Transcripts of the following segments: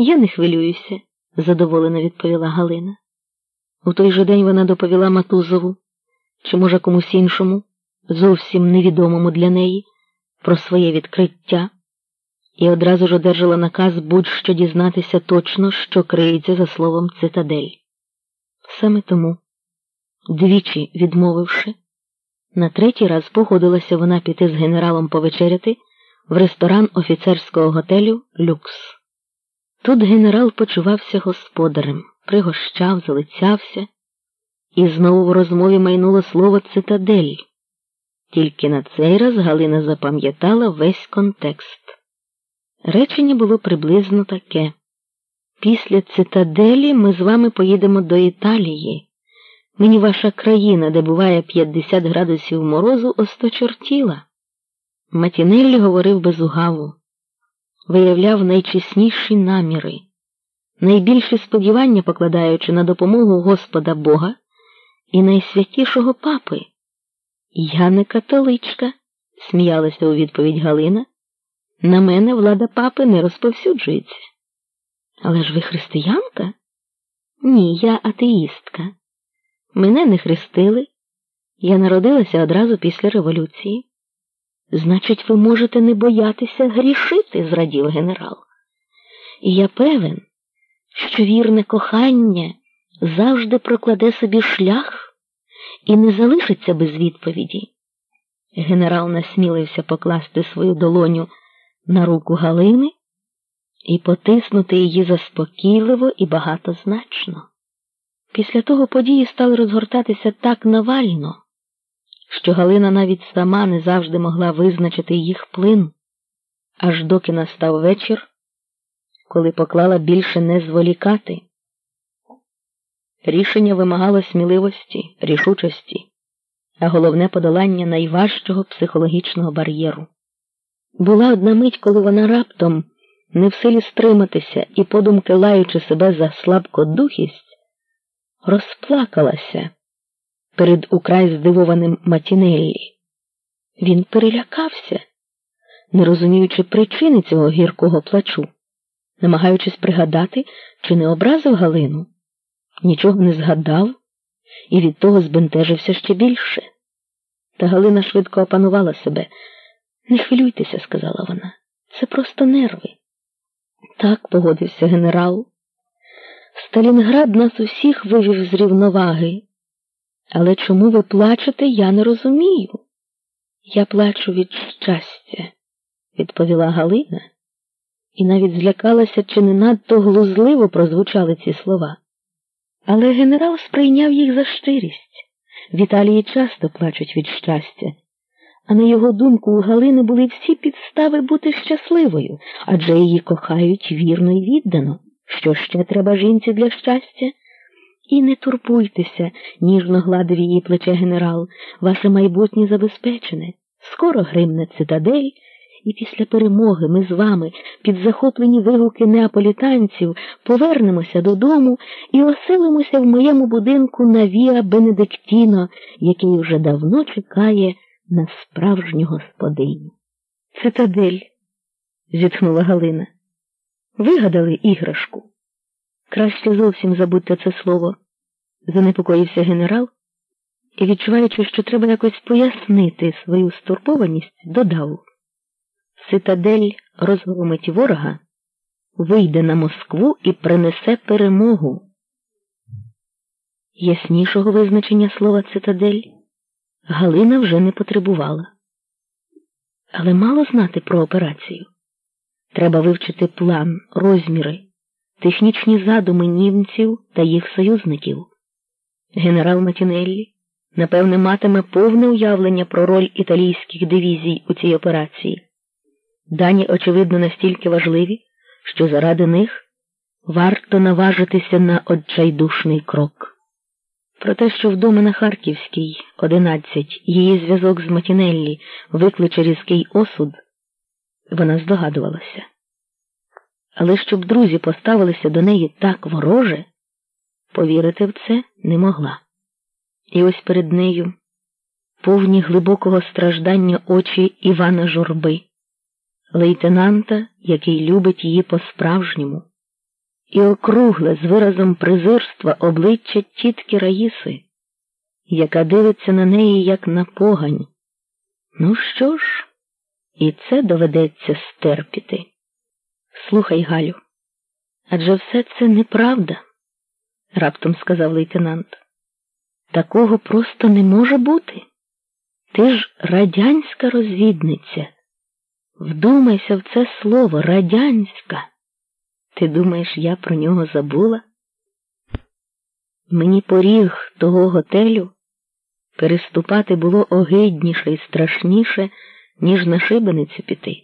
Я не хвилююся, задоволено відповіла Галина. У той же день вона доповіла Матузову, чи, може, комусь іншому, зовсім невідомому для неї, про своє відкриття, і одразу ж одержала наказ будь-що дізнатися точно, що криється за словом цитадель. Саме тому, двічі відмовивши, на третій раз погодилася вона піти з генералом повечеряти в ресторан офіцерського готелю Люкс. Тут генерал почувався господарем, пригощав, залицявся, і знову в розмові майнуло слово цитадель. Тільки на цей раз Галина запам'ятала весь контекст. Речення було приблизно таке. Після цитаделі ми з вами поїдемо до Італії. Мені ваша країна, де буває 50 градусів морозу, осточортіла. Матінеллі говорив безугаву, виявляв найчесніші наміри, найбільші сподівання покладаючи на допомогу Господа Бога і найсвятішого папи. Я не католичка, сміялася у відповідь Галина. На мене влада папи не розповсюджується. Але ж ви християнка? Ні, я атеїстка. Мене не хрестили. Я народилася одразу після революції. Значить, ви можете не боятися грішити, зрадів генерал. І я певен, що вірне кохання завжди прокладе собі шлях і не залишиться без відповіді. Генерал насмілився покласти свою долоню на руку Галини і потиснути її заспокійливо і багатозначно. Після того події стали розгортатися так навально, що Галина навіть сама не завжди могла визначити їх плин, аж доки настав вечір, коли поклала більше не зволікати. Рішення вимагало сміливості, рішучості, а головне подолання найважчого психологічного бар'єру. Була одна мить, коли вона раптом, не в силі стриматися і, подумки лаючи себе за слабкодухість, розплакалася перед украй здивованим Матінеллі. Він перелякався, не розуміючи причини цього гіркого плачу, намагаючись пригадати, чи не образив Галину, нічого не згадав і від того збентежився ще більше. Та Галина швидко опанувала себе. Не хвилюйтеся, сказала вона. Це просто нерви. Так погодився генерал. Сталінград нас усіх вивів з рівноваги. Але чому ви плачете, я не розумію. Я плачу від щастя, відповіла Галина, і навіть злякалася, чи не надто глузливо прозвучали ці слова. Але генерал сприйняв їх за щирість. В Італії часто плачуть від щастя. А на його думку, у Галини були всі підстави бути щасливою, адже її кохають вірно і віддано. Що ще треба жінці для щастя? І не турбуйтеся, ніжно гладив її плече генерал, ваше майбутнє забезпечене. Скоро гримне цитадель, і після перемоги ми з вами, під захоплені вигуки неаполітанців, повернемося додому і оселимося в моєму будинку на Віа Бенедиктіно, який вже давно чекає на справжню господиню. Цитадель, зітхнула Галина. Вигадали іграшку. Краще зовсім забудьте це слово, занепокоївся генерал і, відчуваючи, що треба якось пояснити свою стурбованість, додав Цитадель розгромить ворога, вийде на Москву і принесе перемогу. Яснішого визначення слова цитадель Галина вже не потребувала. Але мало знати про операцію. Треба вивчити план, розміри, технічні задуми німців та їх союзників. Генерал Матінеллі, напевне, матиме повне уявлення про роль італійських дивізій у цій операції. Дані, очевидно, настільки важливі, що заради них варто наважитися на отчайдушний крок. Про те, що вдома на Харківській, 11, її зв'язок з Матінеллі викличе різкий осуд, вона здогадувалася. Але щоб друзі поставилися до неї так вороже, повірити в це не могла. І ось перед нею повні глибокого страждання очі Івана Журби, лейтенанта, який любить її по-справжньому. і округле з виразом презирства обличчя тітки Раїси, яка дивиться на неї, як на погань. Ну що ж, і це доведеться стерпіти. Слухай, Галю, адже все це неправда, раптом сказав лейтенант. Такого просто не може бути. Ти ж радянська розвідниця. Вдумайся в це слово радянська. Ти думаєш, я про нього забула? Мені поріг того готелю переступати було огидніше і страшніше, ніж на шибеницю піти.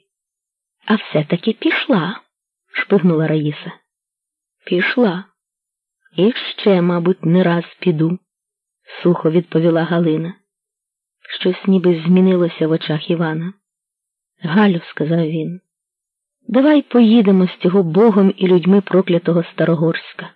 А все-таки пішла, шпигнула Раїса. Пішла. І ще, мабуть, не раз піду, сухо відповіла Галина. Щось ніби змінилося в очах Івана. Галю, сказав він, давай поїдемо з цього богом і людьми проклятого Старогорська.